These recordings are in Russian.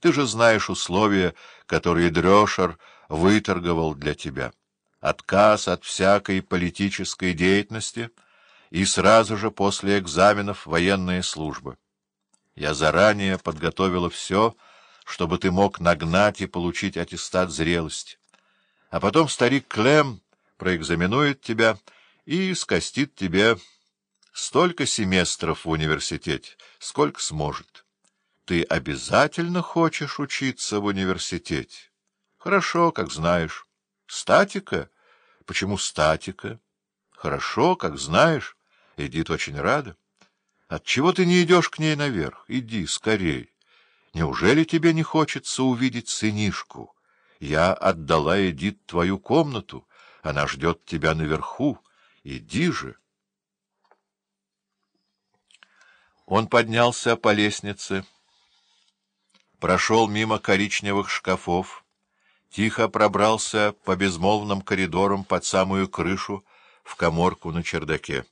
Ты же знаешь условия, которые Дрёшер выторговал для тебя. Отказ от всякой политической деятельности и сразу же после экзаменов военная служба. Я заранее подготовила все, чтобы ты мог нагнать и получить аттестат зрелости. А потом старик Клем проэкзаменует тебя и скостит тебе столько семестров в университете, сколько сможет. Ты обязательно хочешь учиться в университете? Хорошо, как знаешь. Статика? Почему статика? Хорошо, как знаешь. Эдит очень рада. Отчего ты не идешь к ней наверх? Иди, скорей. Неужели тебе не хочется увидеть сынишку? Я отдала Эдит твою комнату. Она ждет тебя наверху. Иди же. Он поднялся по лестнице, прошел мимо коричневых шкафов, тихо пробрался по безмолвным коридорам под самую крышу в коморку на чердаке.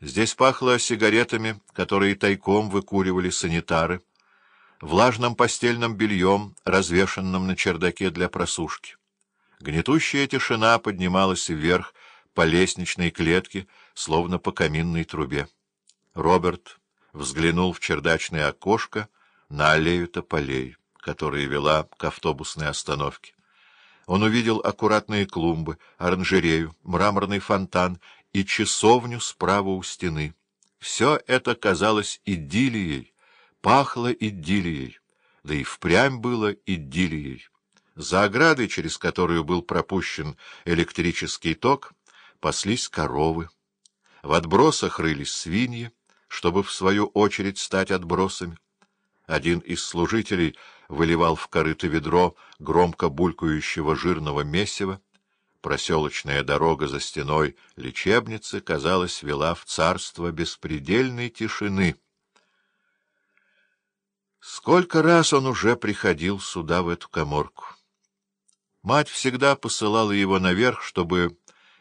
Здесь пахло сигаретами, которые тайком выкуривали санитары, влажным постельным бельем, развешенным на чердаке для просушки. Гнетущая тишина поднималась вверх по лестничной клетке, словно по каминной трубе. Роберт взглянул в чердачное окошко на аллею тополей, которая вела к автобусной остановке. Он увидел аккуратные клумбы, оранжерею, мраморный фонтан и часовню справа у стены. Все это казалось идиллией, пахло идиллией, да и впрямь было идиллией. За оградой, через которую был пропущен электрический ток, паслись коровы. В отбросах рылись свиньи, чтобы в свою очередь стать отбросами. Один из служителей выливал в корыто ведро громко булькающего жирного месива. Проселочная дорога за стеной лечебницы, казалось, вела в царство беспредельной тишины. Сколько раз он уже приходил сюда, в эту коморку. Мать всегда посылала его наверх, чтобы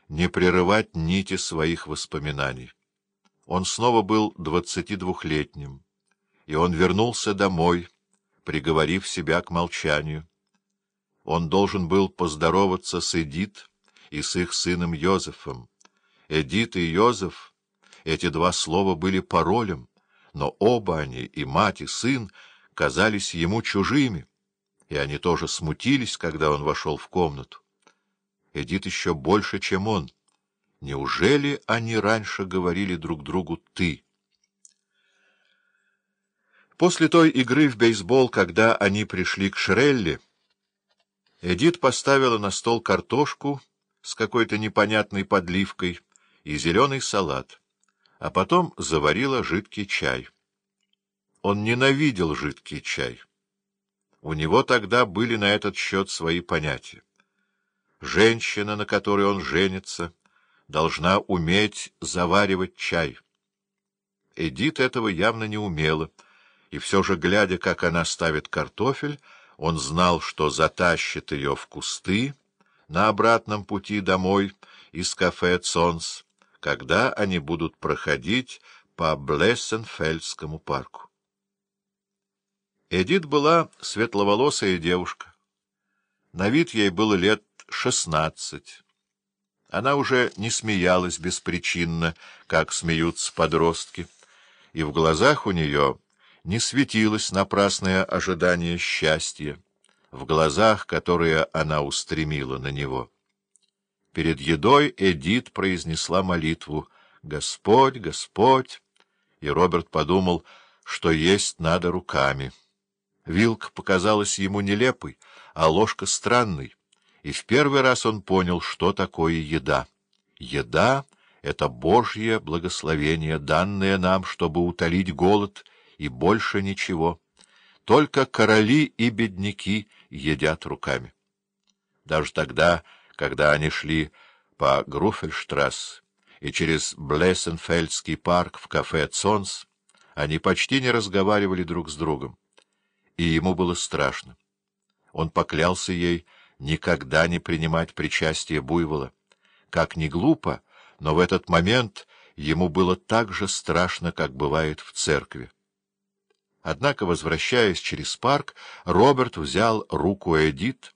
не прерывать нити своих воспоминаний. Он снова был двадцатидвухлетним, и он вернулся домой, приговорив себя к молчанию. Он должен был поздороваться с Эдит и с их сыном Йозефом. Эдит и Йозеф — эти два слова были паролем, но оба они, и мать, и сын, казались ему чужими, и они тоже смутились, когда он вошел в комнату. Эдит еще больше, чем он — Неужели они раньше говорили друг другу «ты»? После той игры в бейсбол, когда они пришли к Шрелли, Эдит поставила на стол картошку с какой-то непонятной подливкой и зеленый салат, а потом заварила жидкий чай. Он ненавидел жидкий чай. У него тогда были на этот счет свои понятия. Женщина, на которой он женится — должна уметь заваривать чай. Эдит этого явно не умела, и все же, глядя, как она ставит картофель, он знал, что затащит ее в кусты на обратном пути домой из кафе «Цонс», когда они будут проходить по Блессенфельдскому парку. Эдит была светловолосая девушка. На вид ей было лет шестнадцать. Она уже не смеялась беспричинно, как смеются подростки, и в глазах у нее не светилось напрасное ожидание счастья, в глазах, которые она устремила на него. Перед едой Эдит произнесла молитву «Господь, Господь!» и Роберт подумал, что есть надо руками. Вилка показалась ему нелепой, а ложка странной и в первый раз он понял, что такое еда. Еда — это Божье благословение, данное нам, чтобы утолить голод, и больше ничего. Только короли и бедняки едят руками. Даже тогда, когда они шли по Груфельштрасс и через Блессенфельдский парк в кафе «Цонс», они почти не разговаривали друг с другом. И ему было страшно. Он поклялся ей — никогда не принимать причастие буйвола. Как ни глупо, но в этот момент ему было так же страшно, как бывает в церкви. Однако, возвращаясь через парк, Роберт взял руку Эдит,